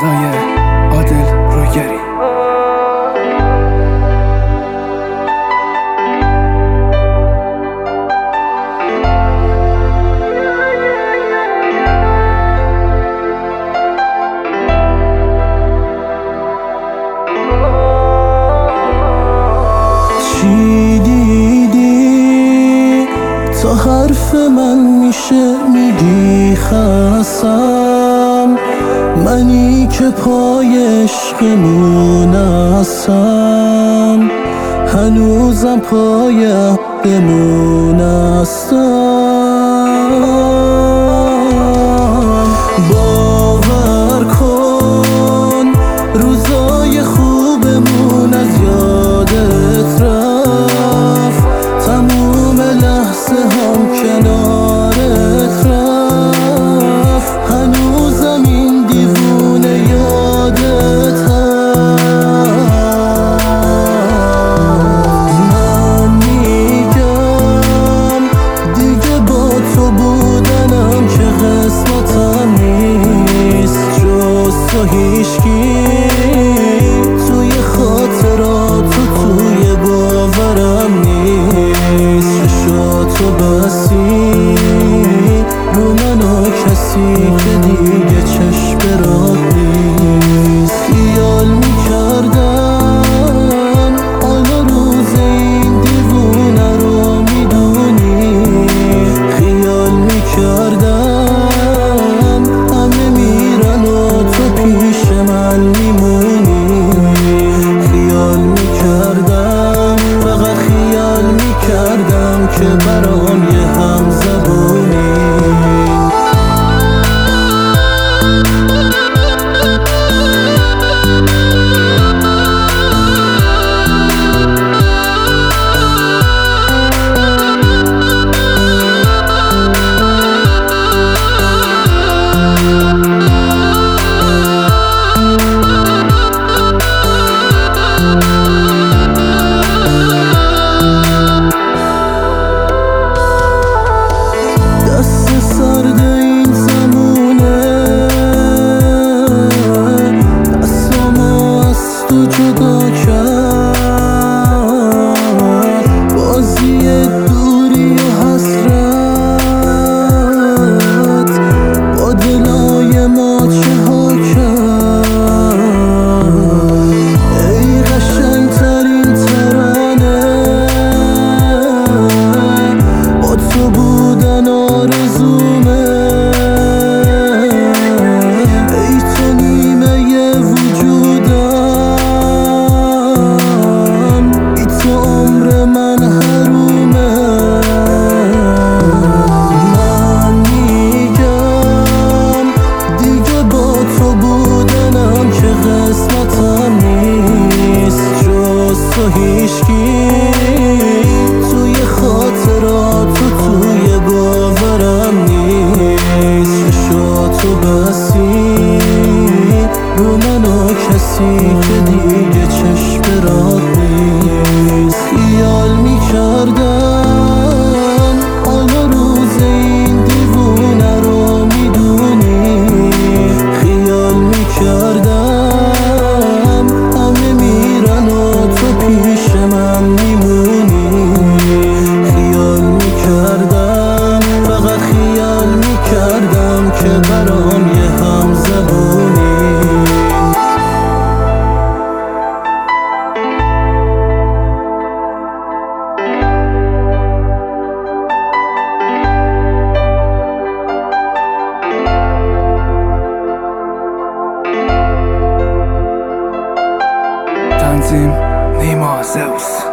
صدای عادل روگری حرف من میشه میگی خسن منی که پای عشقمون هستم هنوزم پای عهدمون هستم aşkı Tenzin, Neymar, Zeus.